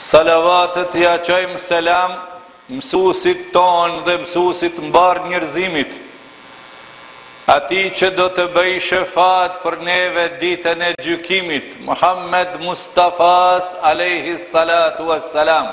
Salavatet ia çojmë selam mësuesit tonë dhe mësuesit mbarë njerëzimit, atij që do të bëjë shefat për neve ditën e gjykimit, Muhammed Mustafas, alejhi salatu ue selam.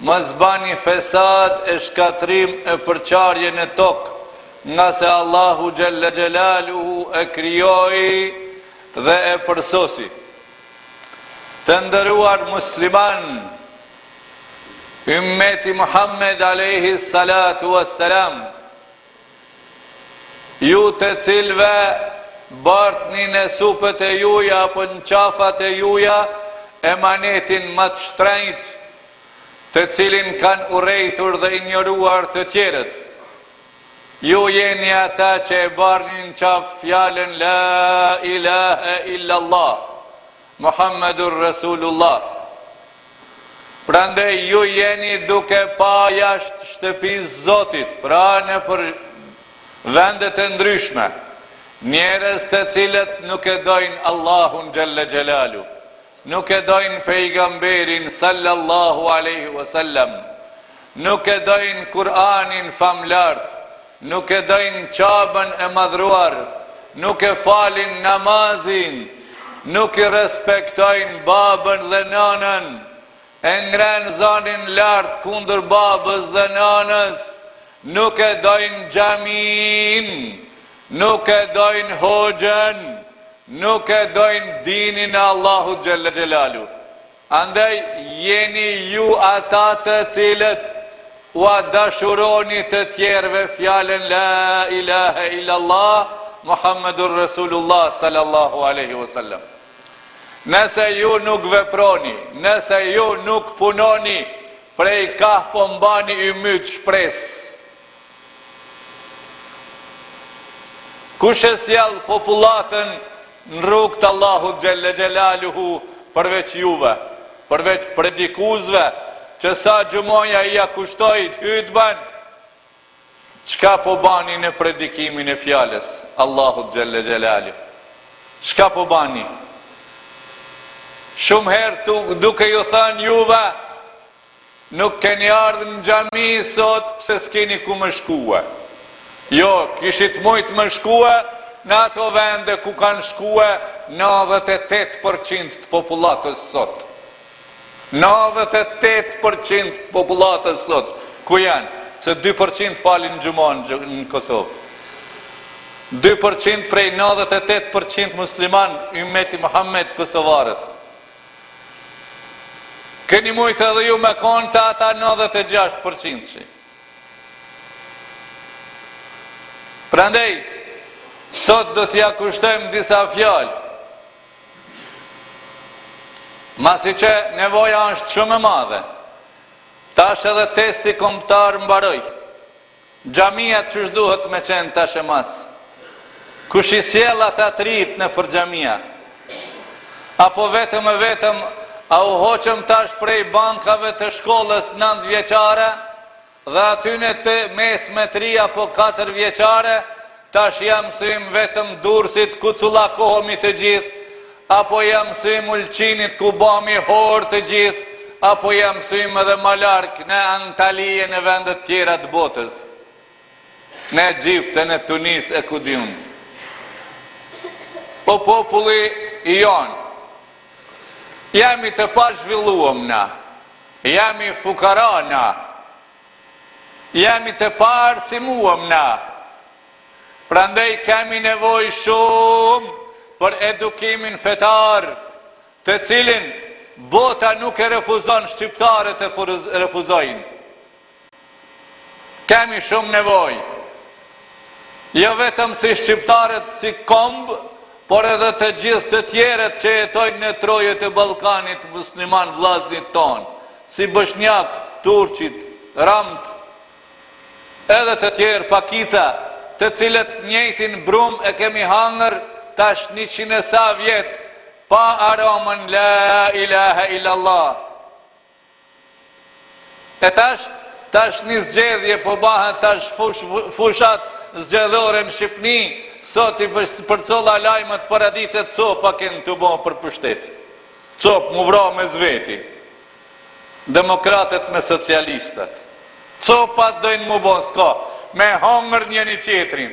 Mos bani fesad e shkatërrim e përçarje në tokë, ngase Allahu xhelle xhelaluhu e krijoi dhe e përsosi. Të nderuar musliman, ymmeti Muhammed alejhi salatu wassalam, Ju të cilët bartni në supet e juja apo në qafat e juja emanetin më të shtrenjtë, të cilin e kanë urrejtur dhe injoruar të tjerët. Ju jeni ata që e barni në qafë fjalën La ilahe illallah, Muhammedur Resulullah Prandaj ju jeni duke pa jashtë shtëpisë së Zotit, pra nëpër vendet e ndryshme, njerëz të cilët nuk e dojnë Allahun xhelle xhelaluhu, nuk e dojnë pejgamberin sallallahu alejhi wasallam, nuk e dojnë Kur'anin famëlartë, Nuk e dojnë Qaben e madhruar, nuk e falin namazin, nuk i respektojnë babën dhe nanën, e ngrenë zanin lart kundër babës dhe nanës, nuk e dojnë xhaminë, nuk e dojnë hoxhën, nuk e dojnë dinin e Allahut xhelle xhelaluh. Andaj jeni ju ata të cilët ua dashuroni të tjerëve fjalën la ilahe illallah Muhammedur Resulullah sallallahu alaihi wasallam. Nëse ju nuk veproni, nëse ju nuk punoni, prej kah po mbani ymyt shpresë. Kush e sjell popullatën në rrugë të Allahut xhelle xhelaluhu përveç juve, përveç predikuesve që sa xhumaja ia kushtojt hytben, çka po bani në predikimin e fjalës së Allahut xhelle xhelaluhu? Çka po bani? Shumë herë duke ju thanë juve Nuk keni ardhë në xhami sot pse s'keni ku me shkue? Jo, kishit mujt me shkue në ato vende ku kanë shkue nadhjetë e tetë për qind të popullatës sot. Nadhjetë e tetë për qind të popullatës sot, ku janë? Se dy për qind falin xhuman në Kosovë. Dy për qind prej nadhjetë e tetë për qind musliman, ymmeti Muhammed, kosovarët. Keni mujtë edhe ju me konë te ata 96 përqindshi. Prandej, sot do t'ja kushtojmë disa fjalë. Masi që nevoja është shumë e madhe. Tash edhe testi komptar mbaroj. Xhamiat qysh duhet me qenë tash e mas? Kush i sjell ata të rijtë nëpër xhamia? Apo vetëm e vetëm a u hoqëm tash prej bankave të shkollës nëntë vjeçare dhe atyne të mesme tri apo katër vjeçare Tash ja mësyjmë vetëm Durrësit ku cullakohemi të gjithë, apo ja mësyjmë Ulqinit ku bahemi horë të gjithë, apo ja mësyjmë edhe më larg në Antali e në vende të tjera të botës, në Egjipt e në Tunis e ku di unë. Po populli i jonë, jemi të pazhvilluam na, jemi fukara na, Jemi të paarsimuam na. Prandaj kemi nevojë shumë për edukimin fetar, të cilin bota nuk e refuzon, shqiptarët e refuzojnë. Kemi shumë nevojë. Jo vetëm si shqiptarët si komb, por edhe të gjithë të tjerët që jetojnë në trojet e Ballkanit musliman vllaznit tonë, si boshnjak, turqit, ramtë, edhe të tjerë pakica, të cilët njëjtin brumë e kemi hangër tash njëqind e sa vjet pa aromën la ilahe illallah. E tash, tash në zgjedhje po bahen tash fush, fushat zgjedhore në Shqipni, sot i përcolla lajmët paradite copa kanë tu bo për pushtet. Cop mu vra mes veti, demokratet me socialistet. Copa dojnë mu bo, s'ka, me hongër njëni-tjetrin.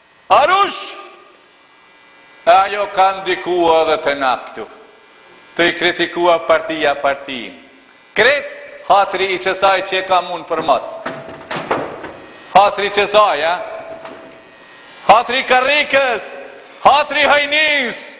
Arush! Ajo ka ndikua edhe te na këtu. Tu e kritikua partia partinë. Krejt hatri i qesaj që e kam unë për mas. Hatri i qesaj, a? Hatri i karrikës! Hatri i hajnisë!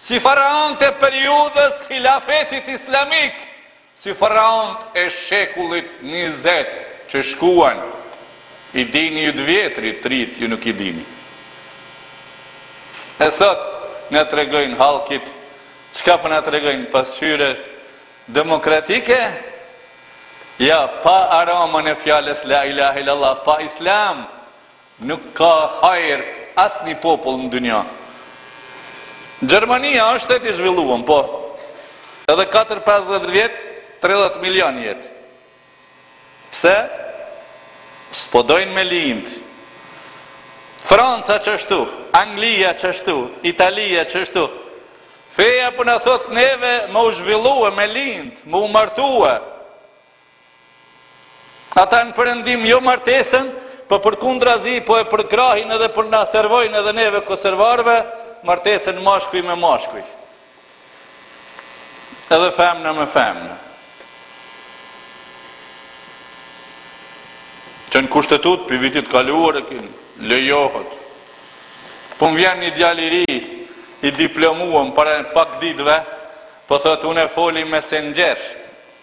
Si faraonët e periudhës Hilafetit Islamik, si faraonët e shekullit njëzet që shkuan, i dini ju të vjetrit, të rit ju nuk i dini. E sot na tregojnë hallkit, çka po na tregojnë pasqyre demokratike? Ja, pa aromën e fjalës la ilahe illallah, pa islam, Nuk ka hajër asnji popull në dynja. Gjermania është shtet i zhvilluam, po. Edhe katër-pesëdhjetë vjet, tridhjetë milion jet. Pse? S'po dojnë me lind. Franca qashtu, Anglia qashtu, Italia qashtu. Feja po na thot neve me u zhvillue, me lind, me u martue. Ata në perëndim jo martesën, por po përkundrazi, po e përkrahin edhe po na servojnë edhe neve kosovarve, martesën mashkuj me mashkuj. Edhe femna me femna. Që në kushtetut pi vitit t'kaluar e keni, lejohet. Po më vjen një djal i ri i diplomuam para pak ditëve, po thot unë e foli messenger,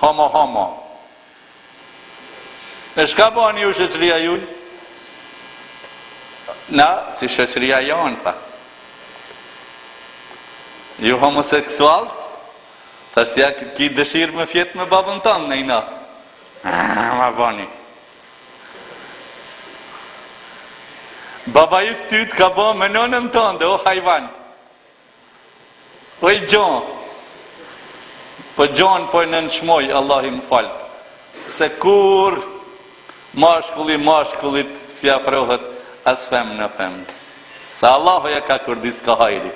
Homo homo E shka bani ju shoqëria ju? Na, si shoqëria jonë, tha. Ju homoseksualt, thashë ti a ki dëshirë me fjetë me babën tanë nji natë. Ah, ma bani. Baba jyt ty të ka bo me nënën tënde, o hajvan. Po i gjo, po gjon, po i nënçmoj, Allahi më faltë, se kurr mashkulli mashkullit s'i afrohet as femna femës. Se Allahu ja ka kurdis ka hajri.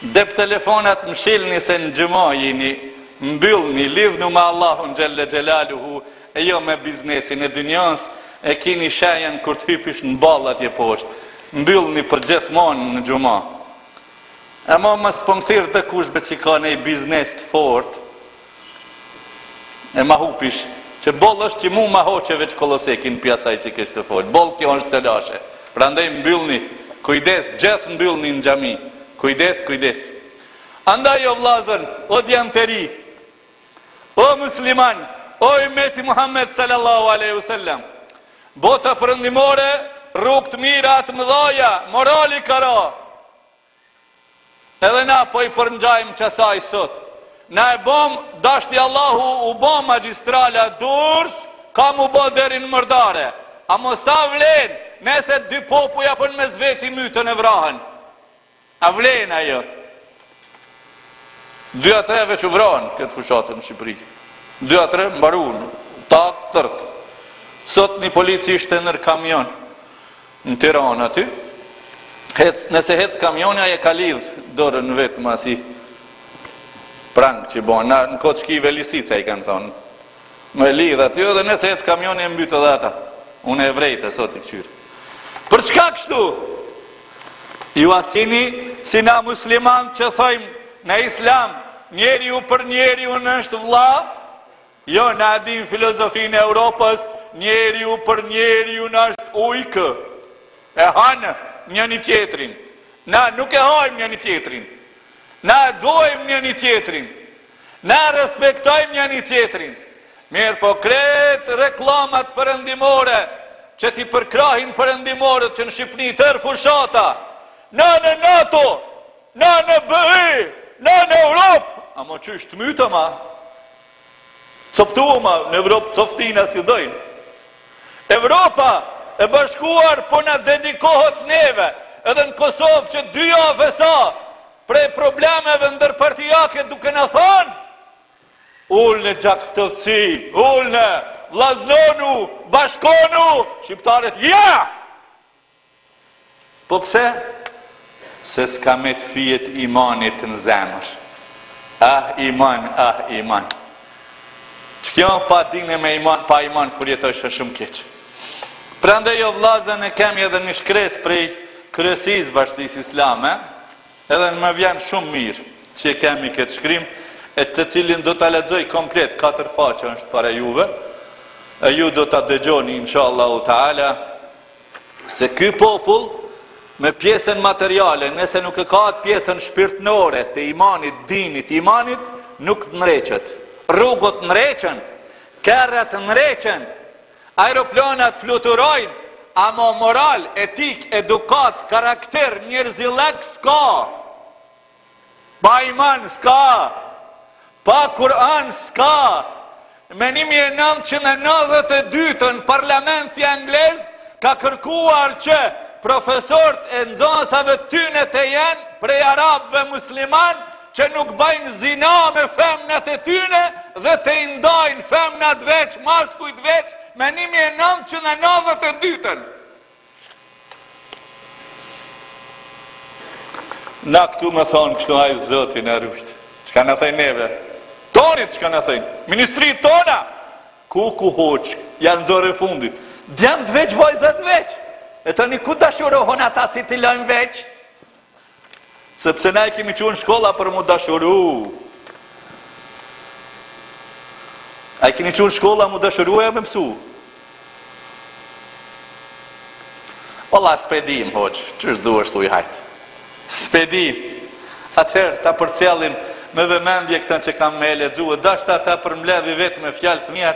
De be telefonat mshilni se në xhuma jini, mbyllni, lidhnu me Allahun xhelle xhelaluhu, e jo me biznesin e dynjans, e kini shejen kur të hypish në ballë tatje poshtë, mbyllni për gjithmonë në gjëma. Ama mos po më thirret kush be që ka naj biznes të fortë e ma hupish që boll është që mu ma hoqe veç kollosekun pi asaj që keshë te fol boll kjo është telashe prandaj mbyllni kujdes gjith mbyllni në xhami kujdes kujdes andaj o vllazën o djem të ri O musliman, o ummeti Muhammed sallallahu alaihi wasallam, bota perëndimore rrugë të mira të mëdha, morali ka ra. Edhe na po i përngjajmë çasaj sot. Na e bomë dashti Allahu u bë magjistrala Durrës, ka mu bë deri në Merdare. Ama sa vlen, nëse dy popuj po në mes veti myten e vrahen. A vlen ajo? Dy a tre veç u vranë këtë fushatë në Shqipëri. Dy a tre mbarunë, tatërt. Sot një polic ishte nër kamion në Tiranë aty. Hec, nëse hec kamionja e ka lidh dorën e vet me asi pranga që banë. Në kohë t'shkive lisica i kanë thanë. Me e lidh aty edhe nëse hec kamioni e mbyt edhe ata. Unë e vrejta sot i kqyra. Për çka kështu? Ju asini si na musliman që thojmë në islam njeriu për njeriun është vlla? Jo, na e dimë filozofinë e Europës njeriu për njeriun është ujk. E han njani-tjetrin. Na nuk e hajmë njani-tjetrin. Na e dojmë njani-tjetrin. Na respektojmë njani-tjetrin, mirëpo krejt reklamat perëndimore që t'i përkrahin perëndimorët që në Shqipni tërë fushata, na në NATO, na në BE, na në Europë, amo qysh të mytëm a? Coptum a, në Evropë coftina si dojnë. Evropa e bashkuar po na dedikohet neve, edhe në Kosovë që dy javë sa, Prej problemeve ndërpartiake duke na thënë Ulne gjakftoftësi, ulne, vllaznonu, bashkonu, shqiptarët, ja! Po pse? Se s'ka metë fijet imanit në zemër. Ah iman, ah iman. Qe kjo pa din e me iman, pa iman kur jeton shumë keq. Prandej o vllazën ne kemi edhe një shkresë prej kryesisë bashkësisë islame, edhe më vjen shumë mirë që e kemi këtë shkrim, e të cilin do ta lexoj komplet, katër faqe është para juve, e ju do ta dëgjoni, insha Allahu ta'ala, se ky popull me pjesën materiale, nëse nuk e ka atë pjesën shpirtnore të imanit, dinit, imanit, nuk ndreqet. Rrugët ndreqen, kerret ndreqen, aeroplanat fluturojnë, amo moral, etikë, edukatë, karakter, njerzillëk, s'ka. Pa iman s'ka, pa Kur'an s'ka. Me 1992-ën parlamenti anglez ka kërkuar që profesorët e nxanësave tyne të jenë prej arabëve muslimanë që nuk bajnë zina me femnat e tyne dhe t'i ndajnë femnat veç, mashkujt veç, me 1992-ën. Na këtu me thonë kështu haj Zoti na rujtë. Çka na thojnë neve? Tonët çka na thojnë? Ministri tona! Kuku hoxhë? Janë nxore fundit. Djemtë veç, vajzat veç. E tani ku dashurohen ata si t'i lojmë veç? Sepse ne a i kemi çu n'shkolla për m'u dashuru. A i kemi çu n'shkolla m'u dashuru e me mësu? Vallah, s'po di, hoxhë, qysh tu e shtu, hajt. S'po di, atëherë ta përcjellim me vëmendje këtë që kam me e lexu, e dashta ta përmledhi vetë me fjalë të mia,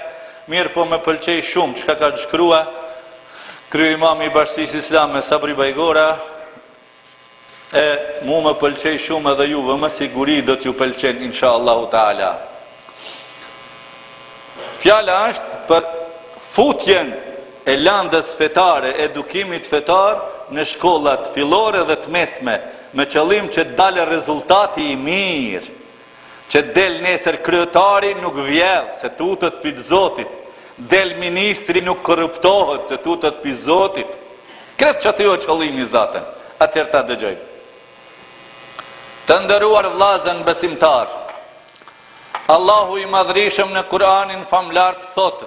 mirëpo më pëlqej shumë, çka ka shkrua, kryeimami i Bashkësisë Islame, Sabri Bajgora, E, mu më pëlqej shumë edhe juve me siguri do t'ju pëlqen, insha Allahu ta'ala. Fjala është për futjen e landës fetare, edukimit fetar në shkollat fillore dhe të mesme, me qëllim që të dalë rezultati i mirë, Që del nesër kryetari nuk vjedh se tutet pi Zotit, del ministri nuk korruptohet se tutet pi Zotit. Krejt qaty o qëllimi zaten, atëherë ta dëgjojmë. Të nderuar vllazën besimtarë, Allahu i madhërishëm në Kur'anin famëlartë thotë,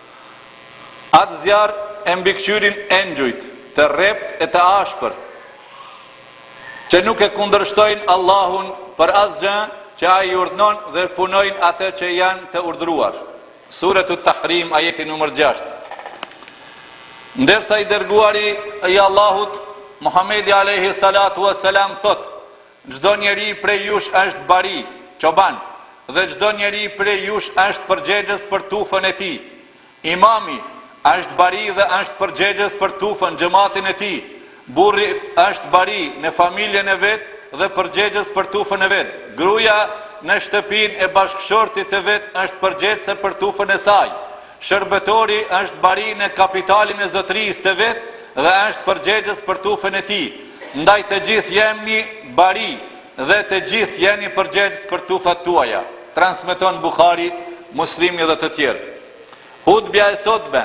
Atë zjarr e mbikëqyrin engjujt, të rreptë e të ashpër, që nuk e kundërshtojnë Allahun për asgjë që Ai urdhënon dhe punojnë atë që janë të urdhëruar. Suretu Et-Tahrim, ajeti numër gjashtë. Ndërsa i dërguari i Allahut, Muhamedi alejhi salatu vesselam thotë: Çdonjëri prej jush është bari, çoban, dhe çdonjëri prej jush është përgjegjës për tufën e tij. Imami, është bari dhe është përgjegjës për tufën, xhematin e tij. Burri, është bari, në familjen e vet dhe përgjegjës për tufën e vet. Gruaja, në shtëpinë e bashkëshortit të vet është përgjegjëse për tufën e saj. Shërbëtori është bari në kapitalin e zotërisë të vet dhe është përgjegjës për tufën e tij. Ndaj të gjithë jeni bari dhe të gjithë jeni përgjegjës për tufat tuaja. Transmeton Buhari, Muslimi dhe të tjerë. Hutbja e sotme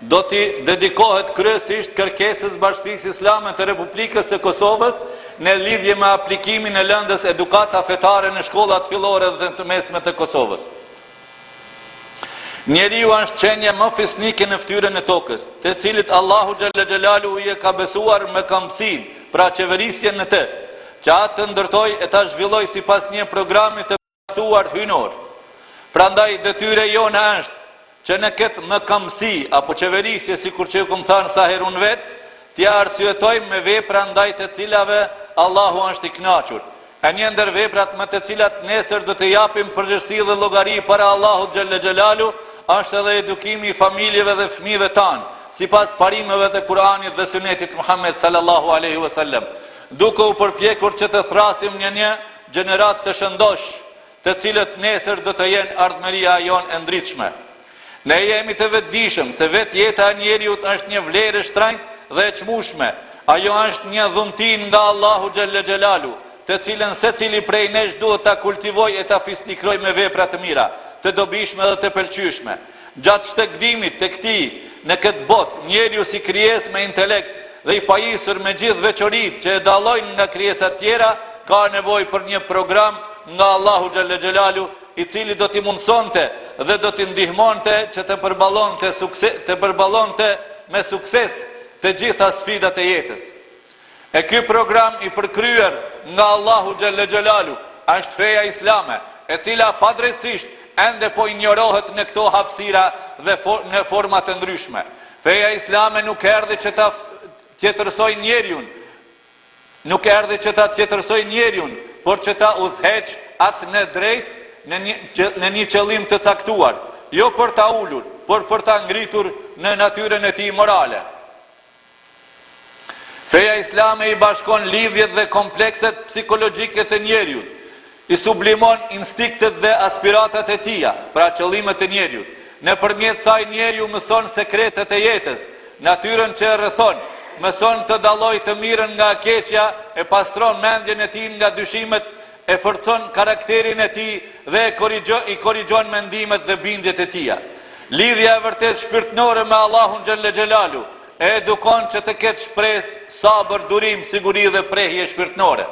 do t'i dedikohet kryesisht kërkesës Bashkësisë Islame të Republikës së Kosovës në lidhje me aplikimin e lëndës Edukata Fetare në shkollat fillore dhe të mesme të Kosovës. Njeriu është qenia më fisnike në ftyrën e tokës, të cilit Allahu Xhel-le Xhelaluhu ia ka besuar mëkëmbësinë, pra qeverisjen në të, që atë ta ndërtojë e ta zhvillojë sipas një programi të përcaktuar hyjnor. Prandaj detyrë e jona është, që në këtë mëkëmbësi, apo qeverisje sikur që ju kam thanë sa herë unë vetë, t'ia arsyetojmë me vepra ndaj të cilave Allahu është i knaqur, E një ndër veprat me të cilat nesër do të japim përgjegjësi dhe llogari para Allahut xhelle xhelalu është edhe edukimi i familjeve dhe fëmijëve tanë, sipas parimeve të Kur'anit dhe Sunetit të Muhammed sallallahu alaihi wasallam, duke u përpjekur që të thrasim një një gjeneratë të shëndoshë, të cilët nesër do të jenë ardhmëria jonë e ndritshme. Ne jemi të vetëdijshëm se vetë jeta e njeriut është një vlerë e shtrenjtë dhe e çmueshme. Ajo është një dhunti nga Allahu xhelle xhelalu, të cilën secili prej nesh duhet ta kultivojë e ta fisnikrojë me vepra të mira, të dobishme dhe të pëlqyeshme. Gjatë shtegtimit të tij në këtë botë, njeriu si krijesë me intelekt dhe i pajisur me gjithë veçoritë që e dallojnë nga krijesat tjera, ka nevojë për një program nga Allahu xhelle xhelalu, i cili do t'i mundësonte dhe do t'i ndihmonte që të përballonte sukse, të përballonte me sukses të gjitha sfidat e jetës. E ky program i përkryer nga Allahu xhelle xhelalu, është feja islame, e cila padrejtësisht ende po injorohet në këto hapësira dhe for, në forma të ndryshme. Feja islame nuk erdhi që ta tjetërsojë njeriun, Nuk erdhi që ta tjetërsojë njeriun, por që ta udhëheqë atë drejt në një qëllim të caktuar, jo për ta ulur, por për ta ngritur në natyrën e tij morale. Feja islame i bashkon lidhjet dhe komplekset psikologjike të njeriut, I sublimon instinktet dhe aspiratat e tija, pra qëllimet e njeriut. Nëpërmjet saj njeriu mëson sekretet e jetës, natyrën që e rrethon, mëson të dallojë të mirën nga e keqja, e pastron mendjen e tij nga dyshimet, e forcon karakterin e tij dhe e korrigjo, i korrigjon mendimet dhe bindjet e tija. Lidhja e vërtetë shpirtnore me Allahun xhelle xhelalu, e edukon që të ketë shpresë, sabër, durim, siguri dhe prehje shpirtnore.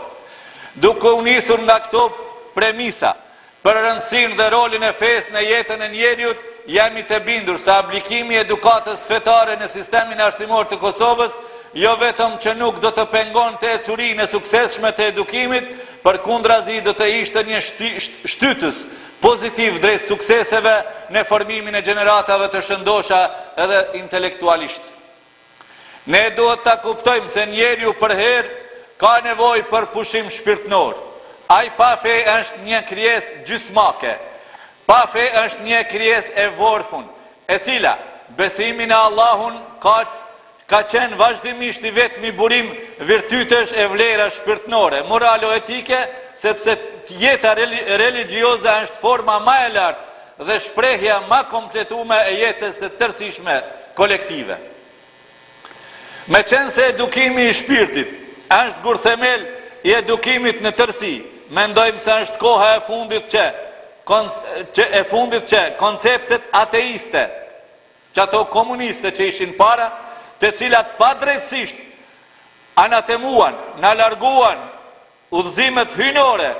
Duke u nisur nga këto premisa, për rëndësinë dhe rolin e fesë në jetën e njeriut, jemi të bindur se aplikimi i edukatës fetare në sistemin arsimor të Kosovës, jo vetëm që nuk do të pengonte ecurinë e suksesshme të edukimit, përkundrazi do të ishte një shtytës pozitiv drejt sukseseve në formimin e gjeneratave të shëndosha edhe intelektualisht. Ne duhet ta kuptojmë se njeriu përherë ka nevojë për pushim shpirtnor. Ai pa fe është një krijesë gjysmake. Pa fe është një krijesë e vorfun, e cila, besimi në Allahun ka ka qenë vazhdimisht i vetmi burim virtytesh e vlerash shpirtnore, moralo-etike, sepse jeta reli religjioze është forma ma e lartë dhe shprehja ma kompletume e jetes dhe tërsishme kolektive. Me qenë se edukimi i shpirtit është gurthemel i edukimit në tërsi, mendojmë se është koha e fundit që, e fundit që konceptet ateiste, që ato komuniste që ishin para, të cilat padrejtsisht anatemuan, na larguan Udhëzimet hyjnore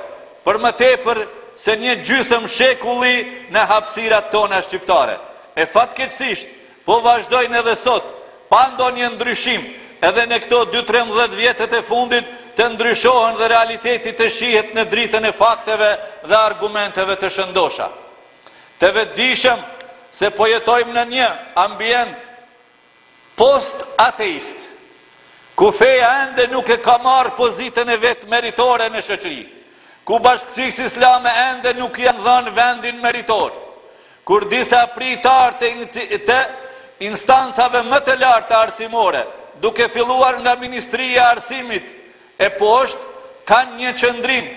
për më tepër se një gjysëm shekulli në hapësirat tona shqiptare, e fatkeqësisht po vazhdojnë edhe sot, pa ndonjë ndryshim, edhe në këto dy-trembëdhjetë vjetet e fundit të ndryshohen dhe realiteti të shihet në dritën e fakteve dhe argumenteve të shëndosha. Të vetëdijshëm se po jetojmë në një ambient Post ateist, ku feja ende nuk e ka marrë pozitën e vet meritore në shoqëri, ku bashkësisë islame ende nuk ja kanë dhanë vendin meritor, kur disa prijtarë të të instancave më të larta arsimore, duke filluar nga Ministria e Arsimit e poshtë, kanë një qëndrim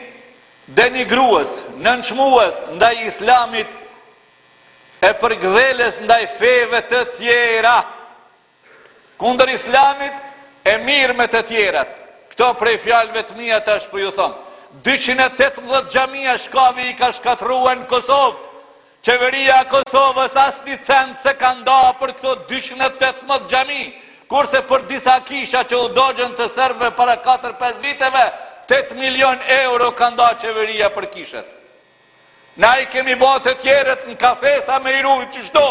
denigrues, nënçmues ndaj islamit e përkdhelës ndaj feve të tjera, kundër islamit e mirë me të tjerat. Këto prej fjalëve të mija tash po ju thom. 218 xhamia shkavi i ka shkatrrua në Kosovë, qeveria e Kosovës asnjë cent s'e ka nda për këto 218 xhami, kurse për disa kisha që u dogjën të serbve para 4-5 viteve, 8 milion euro ka nda qeveria për kishet. Na i kemi ba të tjerët n'kafesa me i rujt qysh do,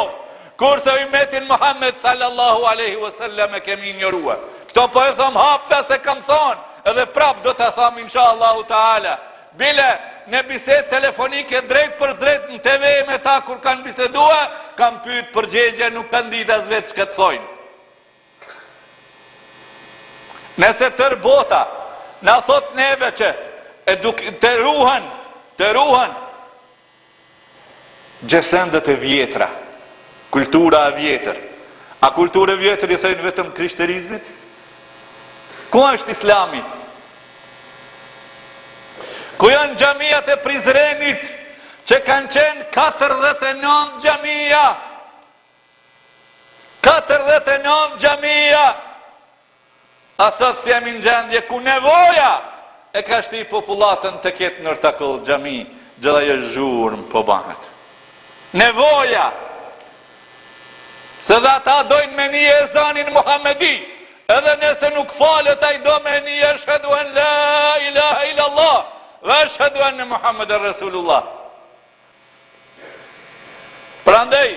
kurse ymmetin Muhammed sallallahu alejhi we sellem e kemi injorue. Kto po e thom hapta se e kam than edhe prap do ta thom insha Allahu Teala, bile në bisedë telefonike drejtpërsëdrejt në TV me ta kur kam bisedue, kam pyt përgjegje nuk kan dit as vet çka të thojn. Nëse tërë bota na thot neve që duhet të ruhen, të ruhen gjësendet e vjetra, kultura e vjetër. A kulturë e vjetër i thojnë vetëm krishterizmit? Ku është islami? Ku janë xhamiat e prizrenit që kanë qenë 49 xhamia Katërdhjetë e nëntë xhamia e sot si jemi në gjendje ku nevoja e ka shti popullatën të ketë n'ortakoll xhami dhe ajo zhurmë po bahet nevoja se edhe ata dojnë me ni ezanin muhamedi edhe nëse nuk falet ai do me ni eshhedu en la ilaha ilallah ve eshhedu enne muhammeden resulullah Prandaj,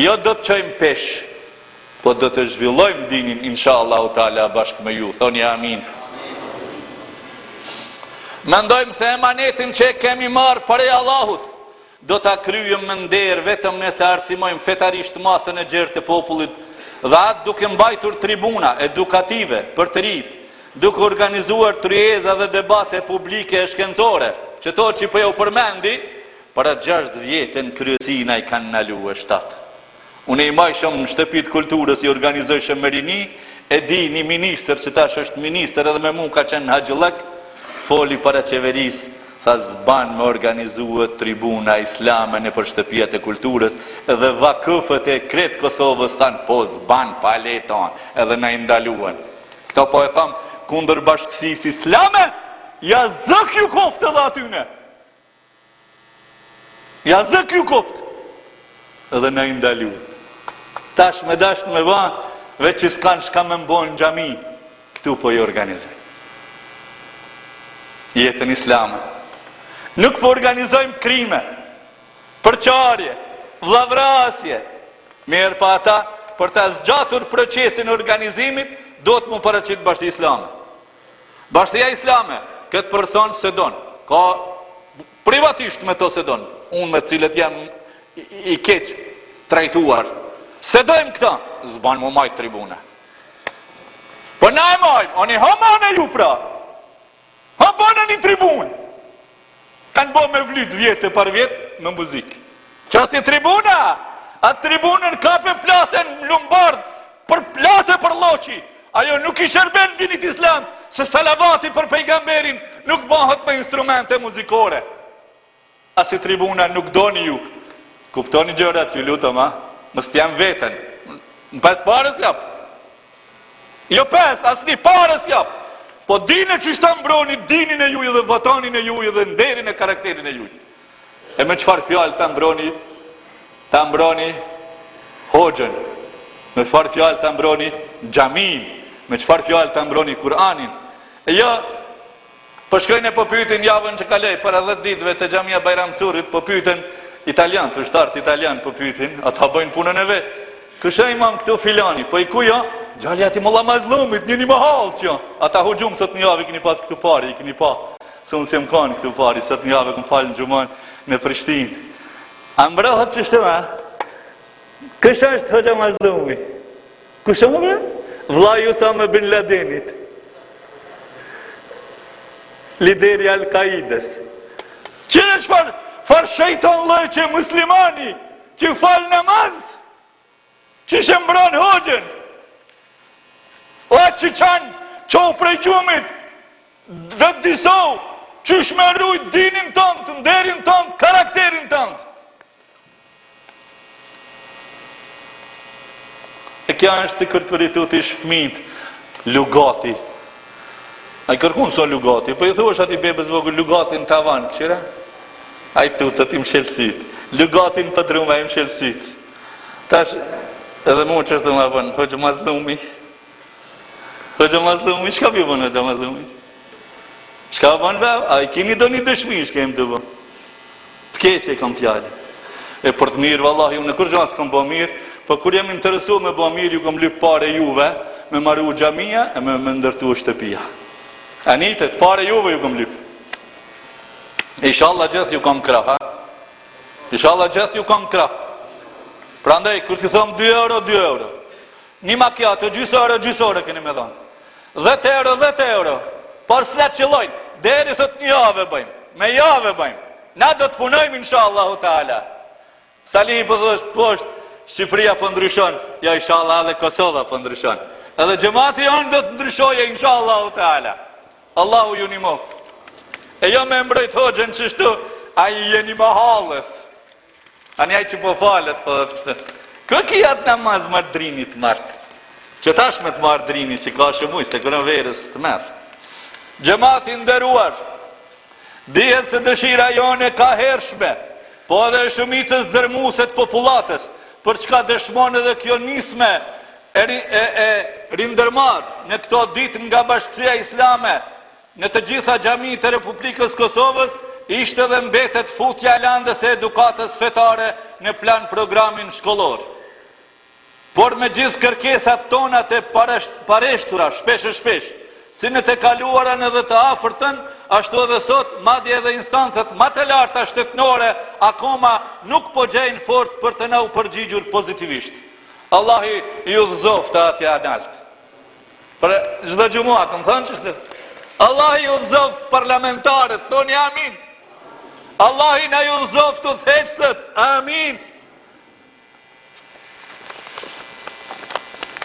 jo do të çojmë peshë, po do të zhvillojmë dinin, insha Allahu Teala, bashkë me ju, thoni amin. Mendojmë se emanetin që e kemi marrë prej Allahut, do ta kryejmë me nder vetëm nëse arsimojmë fetarisht masën e gjerë të popullit dhe atë duke mbajtur tribuna edukative për të rritë duke organizuar tryeza dhe debate publike e shkencore, qëto që po jau përmendi, para gjashtë vjetëve në kryesi na i kanë nalu e shtatë. Unë i majshëm në Shtëpi të Kulturës i organizojshëm me rini, e di një ministër që tash është ministër edhe me mu ka qenë haxhillëk, foli para qeverisë, tha s'ban me organizue tribuna islame nëpër Shtëpia të Kulturës dhe vakëfët e krejt Kosovës thanë po s'ban pa leje tonë, edhe na i ndaluan. Këta po e thom kundër Bashkësisë Islame, jazëk ju koftë edhe atyne. Jazëk ju koftë. Edhe na i ndalun. Tash me dasht me ba, veç që s'kanë shka me m'bo në xhami, këtu po e organizojmë jetën islame. Nuk po organizojmë krime, përqarje, vllavrasje, Mirëpo ata, për ta zgjatur procesin e organizimit, duhet m'u paraqit Bashkësia Islame. Bashkësia Islame, këtë person s'e don, ka privatisht me të s'e don, unë me cilët jam i keqtrajtuar, s'e dojmë këta, s'ban m'u majtë tribunë. Po na e majmë, hamani ju pra, Ha bonë një tribunë Kanë bo mevlyd vjet e parvjet me muzikë Qasi tribuna Atë tribunën ka përplasën Lumbardh Përplase për lloçi Ajo nuk i shërben dinit islam Se salavati për pejgamberin Nuk bahet me instrumente muzikore Asi tribuna nuk doni ju. Kuptoni gjërat, ju lutem, a? Mos ta jam veten. Në pesë pare s'jap. Jo pesë, asnji pare s'jap. Po dine qysh ta mbroni dinin e juj dhe vatanin e juj dhe nderin e karakterin e juj. E me çfarë fjalë ta mbroni, ta mbroni hoxhën, me çfarë fjalë ta mbroni xhaminë, me çfarë fjalë ta mbroni Kuranin. E ja, jo, Po shkojnë e po pyetin javën që kaloi para dhjetë ditëve te xhamia Bajram Currit po pyeten italianët, ushtarët italianë po pyetin, ata bëjnë punën e vet. Kush është imam këtu filani? Po i ku jo? Djali i atij mulla Mazllumit, njëri më hallë që jo. Ata huxhum sot në javë i keni pas këtu pari, i keni pa. Se unë s'jam kanë këtu pari, sot në javë kam falë xhumanë në Prishtinë. A mbrohet çështja? Kush është hoxha Mazllumi? Kush është bre? Vllai i Osama bin Ladenit. Lideri i Al Kaidës. Kqyre çfarë farë shejtanllëqe, muslimani që fal namaz që s'e mbron hoxhën, o qyqan, çou prej gjumit vetëdisohu qysh me rujt dinin tënd, nderin tënd, karakterin tënd. E kjo është sikur kur i tutish fmit, lugati. Ai kërkun s'o lugati, po i thush atij bebës vogël, lugati në tavan, këshire? A i të të të imë shelësit, lugati në podrum, e i mshel sytë. Tash edhe mu ma vnon, hoxhë Mazlumi, Hoxha Mazlumi, shka po bën Hoxha Mazlumi? Shka po bën bre? A kini ndonjë dëshmi, shka jem tu bë? Të keqe e kam fjalën. E për të mirë, vallahi, unë kurgjë s'kam bë mirë, po kur jam interesu me bë mirë, ju kam lyp pare juve, me maru xhamia, e me, me ndërtu shtëpia. A njëtët, pare juve ju kam lyp. Ishalla gjithë ju kam krah, ha? Ishalla gjithë ju kam krah. Prandaj, kur t'i them 2 euro, 2 euro. Një makiato gjysë euro, gjysë euro keni me dhonë. 10 euro, 10 euro. Por s'na qëllojnë. Deri sot një jave bëjmë. Me jave bëjmë. Na do të punojmë, insha Allahu ta'ala. Salihi po poshtë, Shqipëria po ndryshon, ja jo, insha Allah edhe Kosova po ndryshon. Edhe xhemati jonë do të ndryshojë, insha Allahu ta'ala. Allahu ju nimoftë. E jo me mbrojtë hoxhën qështu, a i jeni mahallës. Ani ai që po falet, po edhe pështet. Kuku atë namaz more, Drini të marrtë. Qetash me të marrë Drini që ka shumë ujë, se kur o verë s'të merr. Xhemat i nderuar, dihet se dëshira jonë e kahershme, po edhe shumicës dërrmuese të popullatës, për çka dëshmon edhe kjo nismë e, e, e rindërmarrë në këto ditë nga bashkësia islame, Në të gjitha xhamitë e Republikës së Kosovës ishte dhe mbetet futja e landës së edukatës fetare në planprogramin shkollor. Por me gjithë kërkesat tona të pareshtura shpesh e shpesh, si në të kaluarën edhe të afërtën, ashtu edhe sot, madje edhe instancat më të larta shtetnore akoma nuk po gjejnë forcë për të na u përgjigjur pozitivisht. Allahi i udhëzoftë atje nalt. Për çdo xhumua kam thënë qështu. Allahi i udhëzoft parlamentarët, thoni amin. Allahi na ju udhëzoft udhëheqësët. Amin.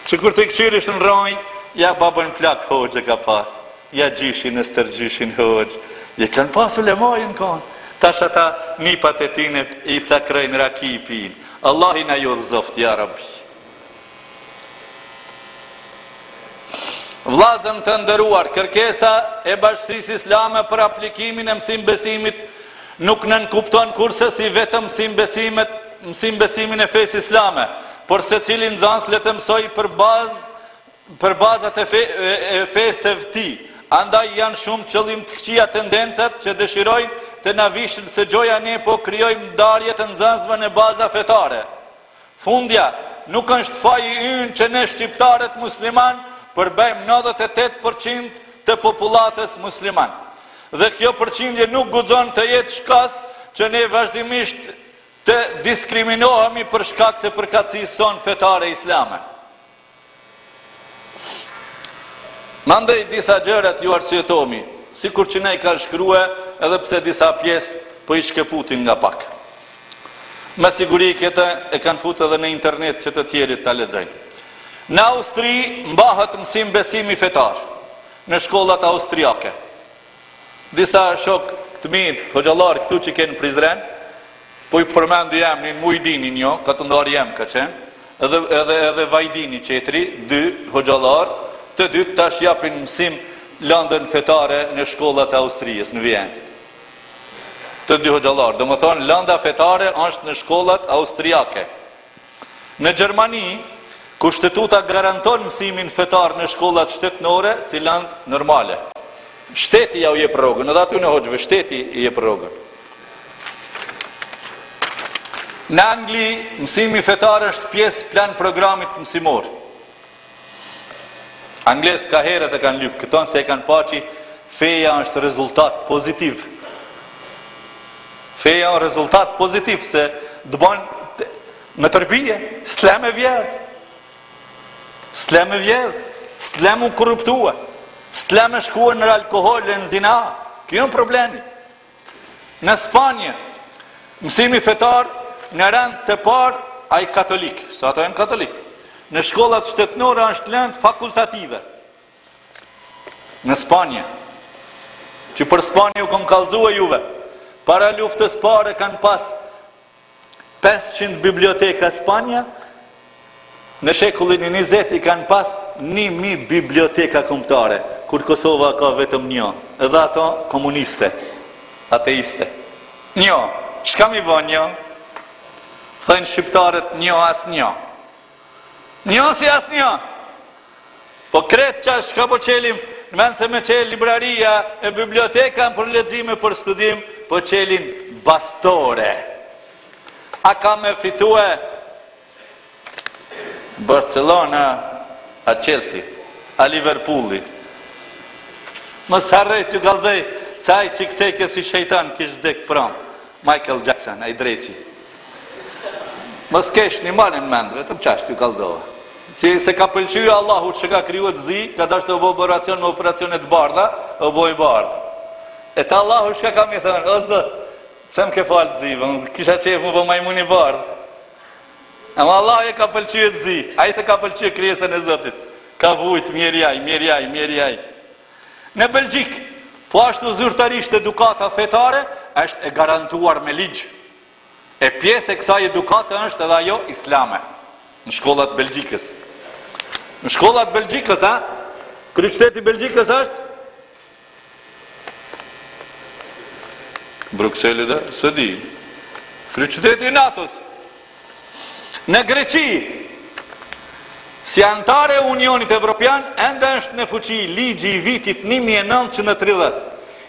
Se kur t'i këqyrish në rrajë, ja babën plak hoxhë ka pas, ja gjyshin e stërgjyshin hoxhë, ja kanë pas ulema, jon konë, tash ata nipat e tyne i cakrrojnë, raki pinë, Allahi na ju udhëzoft, ja rabbi. Vllazën të nderuar, kërkesa e bashkësisë islame për aplikimin e mësim besimit nuk nënkupton kurrsesi vetëm mësim besimet, mësim besimin e fesë islame, por secili nxans le të mësoj për bazë për bazat e, fe, e fesë vet. Andaj janë shumë qëllimkëqija tendencat që dëshirojnë të na vishen se gjoja ne po krijojmë ndarje të nxansve në baza fetare. Fundja, nuk është faj i ynë që ne shqiptarët muslimanë përbëjmë nëntëdhjetë e tetë për qind të popullatës musliman. Dhe kjo përqindje nuk guxon të jetë shkas që ne vazhdimisht të diskriminohemi për shkak të përkatësisë sonë fetare islame. Mandej disa gjëra t'ju arsyetomi, sikur që na i kanë shkrue, edhe pse disa pjesë po i shkëputim nga pak. Me siguri këtë e kanë futë edhe në internet që të tjerit ta lexojnë. Në Austri mbahet mësim besimi fetar, në shkollat austriake. Disa shokë të mi, hoxhallarë këtu që kenë Prizren, po i përmendë emnin, Mujdini njo', katundar jem ka qenë, edhe, edhe, edhe Vajdini qetri, dy hoxhallarë, të dy tash japin mësim landën fetare në shkollat e Austrijës, në Vjenë. Të dy hoxhallarë, domethonë, landa fetare është në shkollat austriake, Në Gjermani, Kushtetuta garanton mësimin fetar në shkollat shtetnore si landë normale. Shteti jau jep rrogën, edhe aty neve hoxhëve shteti i jep rrogën. Në Angli, mësimi fetar është pjesë planprogramit mësimor. Anglezët ka heret e kanë lypë këton se e kanë pa qi feja është rezultat pozitiv. Feja është rezultat pozitiv se të bon me terbije, s'len me vjedh. S'len me vjedh, s'len m'u korruptue, s'len me shkue në alkohol e në zina. Kjo â problemi. Në Spanjë, mësimi fetar në rend të parë ai katolik, se ato janë katolik. Në shkollat shtetënore është lëndë fakultative. Në Spanjë, që për Spanjë u kom kallzua juve, para luftës parë kanë pas Pesëqind biblioteka Spanja në shekullin e njëzet i kanë pas një mijë biblioteka kombëtare, kur Kosova ka vetëm një, edhe ato komuniste, ateiste. Një, çka me bo një? Thojnë shqiptarët një as një. Njo si asnjo. Po krejt çashka po çelim, në vend se me çelë libraria e biblioteka për lexime për studim, po çelin bastore. A ka me fitue Barcelona a Chelsea, a Liverpooli. Mos harrej t'ju kallzoj, se ai që kceke si shejtan kish dek pram. Michael Jackson, ai dreqi. Mos kesh nji mal në mend, vetëm çashtu ju kallzova. Që s'e ka pëlqy Allahu që e ka krijue të zi, ka dasht u bo operacion me operacione të bardha, u bo i bardhë. E te Allahu çka ka me i thënë, o Zot, pse më ke falë të zi, po kisha qejf m'u bo majmun i bardhë. Ama Allahu e ka pëlqy të zi, ai s'e ka pëlqye krijesën e Zotit. Ka vujt mjeri ai, mjeri ai, mjeri ai. Në Belgjikë, po ashtu zyrtarisht edukata fetare është e garantuar me ligj. E pjesë e kësaj edukate është edhe ajo islame në shkollat e Belgjikës. Në shkollat e Belgjikës, a? Kryeqyteti i Belgjikës është Brukseli dhe s'di. Kryeqyteti i NATO-s. Në Greqi, si anëtare e Unionit Evropian, ende është në fuqi ligji i vitit 1930,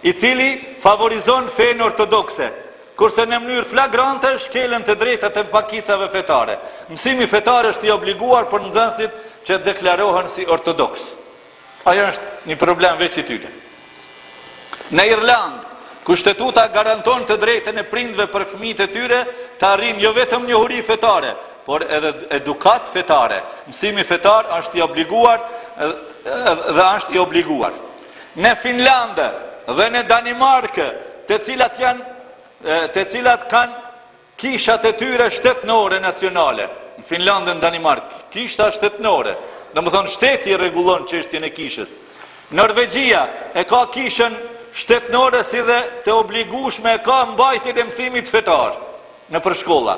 i cili favorizon fenë ortodokse, kurse në mënyrë flagrante shkelen të drejtat e pakicave fetare. Mësimi fetar është i obliguar për nxënësit që deklarohen si ortodoksë. Ajo është një problem veç i tyre. Në Irlandë, kushtetuta garanton të drejtën e prindve për fëmijët e tyre të arrijnë jo vetëm njohuri fetare, por edhe edukatë fetare. Mësimi fetar është i obliguar dhe është i obliguar. Në Finlandë dhe në Danimarkë, të cilat janë të cilat kanë Kishat e tyre shtetnore nacionale, në Finlandë në Danimarkë, kisha shtetnore, domethonë shteti rregullon çështjen e kishës. Norvegjia e ka kishën shtetnore si dhe të obligushme e ka mbajtjen e mësimit fetar nëpër shkolla.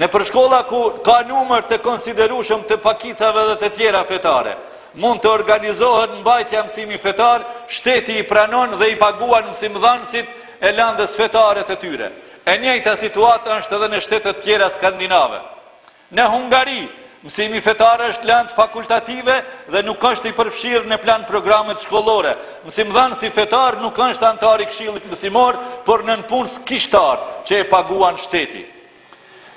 Nëpër shkolla ku ka numër të konsiderueshëm të pakicave dhe të tjera fetare, mund të organizohen mbajtja mësimi fetar, shteti i pranon dhe i paguan mësimdhanësit e landës fetare të tyre. E njëjta situatë është edhe në shtetet tjera skandinave. Në Hungari, mësimi fetar është landë fakultative dhe nuk është i përfshirë në planprogramet shkollore. Mësimdhanësi fetar nuk është anëtar i këshillit mësimor, por nëpunës kishtar që e paguan shteti.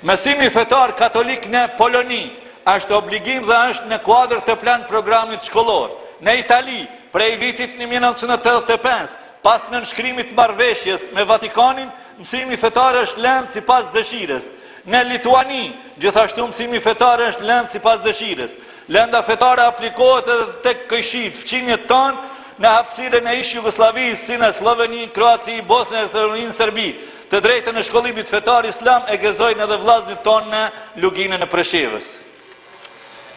Mësimi fetar katolik në Poloni është obligim dhe është në kuadër të planprogramit shkollor. Në Itali, prej vitit një mijë e nëntëqind e tetëdhjetë e pesë, Pas nënshkrimit të marrëveshjes me Vatikanin, mësimi fetar është lëndë sipas dëshirës. Në Lituani, gjithashtu mësimi fetar është lëndë sipas dëshirës. Lënda fetare aplikohet edhe tek këqshitë, fqinjët tonë në hapësirën e ish-Jugosllavisë, si në Slloveni, Kroaci, Bosnjë e Hercegovinë, Serbi. Të drejtën e shkollimit fetar islam e gëzojnë edhe vëllaznit tonë në Luginën e Preshevës.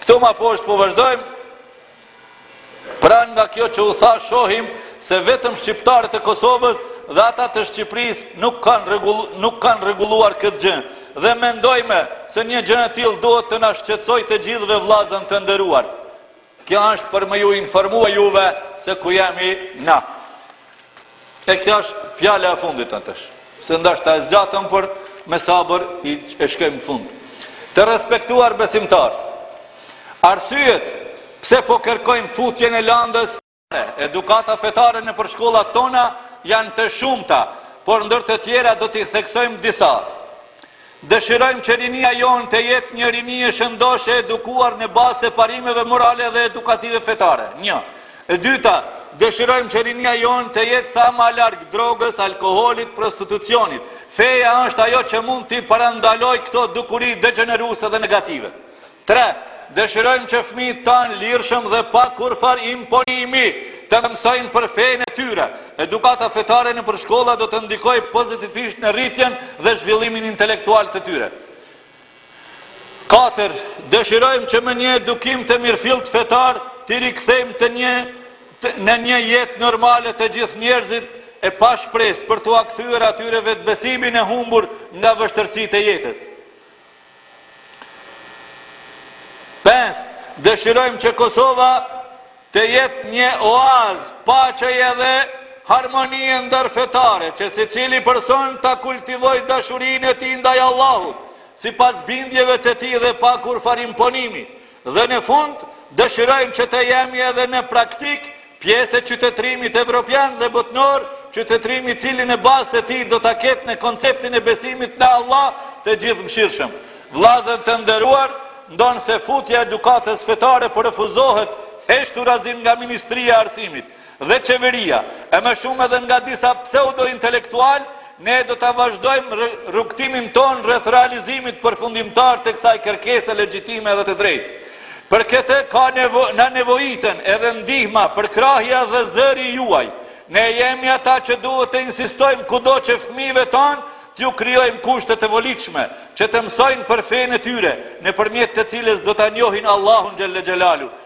Këtu ma poshtë po vazhdojmë. Pra nga kjo që u tha shohim se vetëm shqiptarët e Kosovës dhe ata të Shqipërisë nuk kanë rregull, nuk kanë rregulluar këtë gjë. Dhe mendojmë se një gjë e tillë duhet të na shqetësojë të gjithëve vëllazën të nderuar. Kjo është për me ju informua juve se ku jemi na. E kjo është fjala e fundit tësh, se ndashta e zgjatëm por me sabër i shkojmë në fund. Të respektuar besimtarë, arsyet pse po kërkojmë futjen e landës, edukata fetare nëpër shkollat tona janë të shumta, por ndër të tjera do t'i theksojmë disa. Dëshirojmë që rinia jonë të jetë një rini e shëndoshë e edukuar në bazë të parimeve morale dhe edukative fetare. Një. E dyta, dëshirojmë që rinia jonë të jetë sa ma larg drogës, alkoholit, prostitucionit. Feja është ajo që mund t'i parandalojë këto dukuri degjeneruese dhe negative. Tre, Dëshirojmë që fëmijët tanë lirshëm dhe pa kurrfarë imponimi të mësojnë për fenë e tyre. Edukata fetare nëpër shkolla do të ndikojë pozitivisht në rritjen dhe zhvillimin intelektual të tyre. Katër, Dëshirojmë që me një edukim të mirëfilltë fetar t'i rikthejmë të një në një jetë normale të gjithë njerëzit e pashpresë për t'ua kthyer atyre vetëbesimin e humbur nga vështërsitë e jetës. Pesë, Dëshirojmë që Kosova të jetë një oazë paqeje dhe harmonie ndërfetare, që secili person ta kultivojë dashurinë e tij ndaj Allahut, sipas bindjeve të tij dhe pa kurrfarë imponimi. Dhe në fund, dëshirojmë që të jemi edhe në praktikë pjesë e qytetërimit evropian dhe botnor, qytetërim i cili në bazët e tij do ta ketë në konceptin e besimit në Allah të gjithëmshirshëm. Vëllazër të nderuar, ndonëse futja e edukatës fetare po refuzohet heshturazin nga Ministria e Arsimit, Dhe qeveria, e më shumë edhe nga disa pseudo-intelektualë, ne do ta vazhdojmë rrugëtimin tonë rreth realizimit përfundimtar të kësaj kërkese legjitime dhe të drejtë. Për këtë ka na nevojiten edhe ndihma, përkrahja dhe zëri i juaj. Ne jemi ata që duhet të insistojmë kudo që fëmijëve tanë t'ju krijojmë kushtet e volitshme, që të mësojnë për fenë e tyre, nëpërmjet të cilës do ta njohin Allahun xhelle xhelaluhu.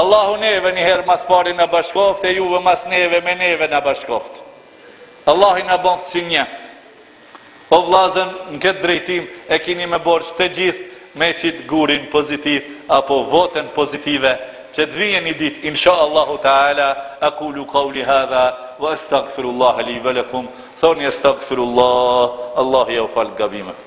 Allahu neve një herë ma s'pari na bashkoft e juve mas neve me neve na bashkoft. Allahi na baftë si një. O vllazën në këtë drejtim e kini me borxh të gjithë me qitë gurin pozitiv apo votën pozitive që të vijë një ditë, insha Allahu ta'ala, ekulu kauli hadha, wa estagfirullah li velekum, thoni estagfirullah, Allah jau faltë gabimet.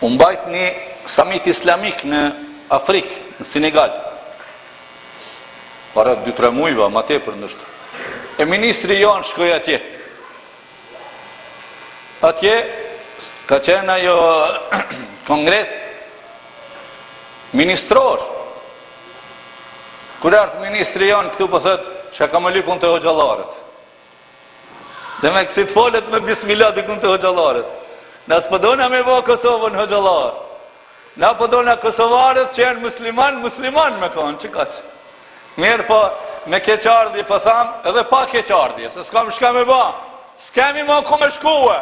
U mbajt një samit islamik në Afrikë, në Senegal. Para 2-3 muajve, më tepër ndoshta. E ministri jonë shkoi atje. Atje ka qenë ajo kongres ministror. Kur erdh ministri jonë këtu po thotë, "Çka ka me lyp un te hoxhallarët?" Dhe me kësi folet me bismillah dikun te hoxhallarët. Na s'po dona me bo Kosovën hoxhallarë. Na po dona kosovarët që janë musliman, musliman me konë, qekaq. Mirëpo, me keqardhje po thamë, edhe pa keqardhje, se s'kam shka me ba, s'kemi ma ku me shkue.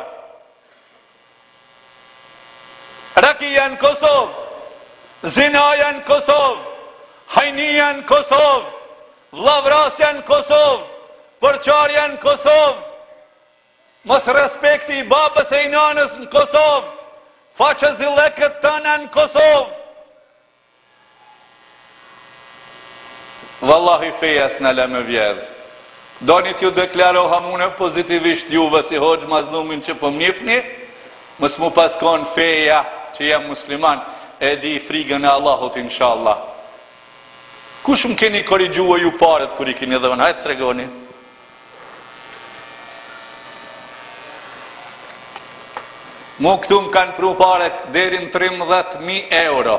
Rakia në Kosovë, zinaja në Kosovë, hajnia në Kosovë, vllavrasja në Kosovë, përçarja në Kosovë, mosrespekti i babës e i nanës në Kosovë, faqezillëqet tana në Kosovë, Vallahi feja s'na la me vjedh. Doni t'ju deklaroha une pozitivisht juve si hoxhë Mazllumin që po m'njifni, mos m'u pas kon feja që jam musliman, e di frigën e Allahut inshallah. Kush më keni korrigjue ju paret kur i keni dhënë, hajt tregoni. Mu këtu më kanë pru pare deri n' 13.000 euro.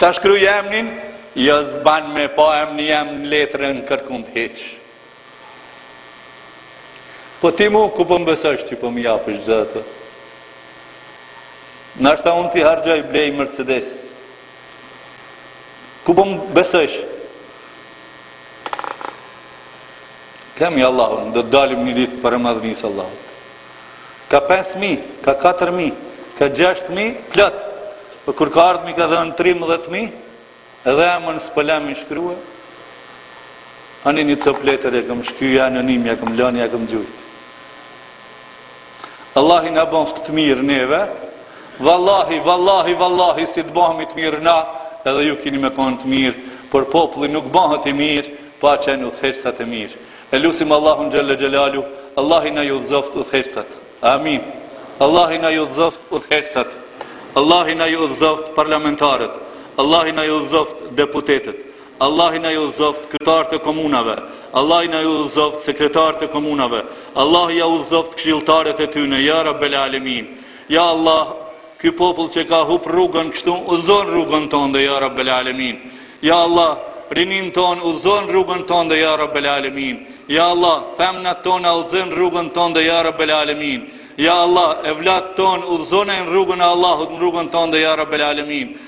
Ta shkruj emnin, jo s'ban me pa emni jem në letër kërkund hiç. Po ti mu, ku po më besojsh që po m'i japsh këto? Ndoshta unë t'i harxhoj blej Mercedes. Ku po më besojsh? Kemi Allahun, do të dalim një ditë para madhënisë Allahut. Ka 5.000, ka 4.000, ka 6.000, plot. Po kur ka ardhë m'i ka dhënë 13.000, edhe emën s'po la me i shkrua, ani një copë letër e kam shkyja, anonim e kam lënë, e kam gjujtë. Allahi na bëftë të mirë neve, vallahi, vallahi, vallahi, si të bëhemi të mirë na, edhe ju kini me konë të mirë, por populli nuk bëhet i mirë, pa qenë udhëheqësat e mirë. E lusim Allahun xhel-le xhelaluhu, Allahi na i udhëzoftë udhëheqësat. Amin. Allahi na i udhëzoftë udhëheqësat. Allahi na i udhëzoftë parlamentarët. Allahi na i udhëzoftë deputetët. Allahi na i udhëzoftë kryetarët e komunave, Allahi na i udhëzoftë sekretarët e komunave, Allahi ja udhëzoftë këshilltarët e tyne, ja Rabbel Alemin. Ja Allah, ky popull që ka hup rrugën kështu, udhëzo n'rrugën tënde, ja Rabbel Alemin. Ja Allah, rininë tonë udhëzo n'rrugën tënde, ja Rabbel Alemin. Ja Allah, femnat tona udhëzo n'rrugën tënde, ja Rabbel Alemin. Ja Allah, evlat tonë udhëzona n'rrugën e Allahut në rrugën tënde, ja Rabbel Alemin.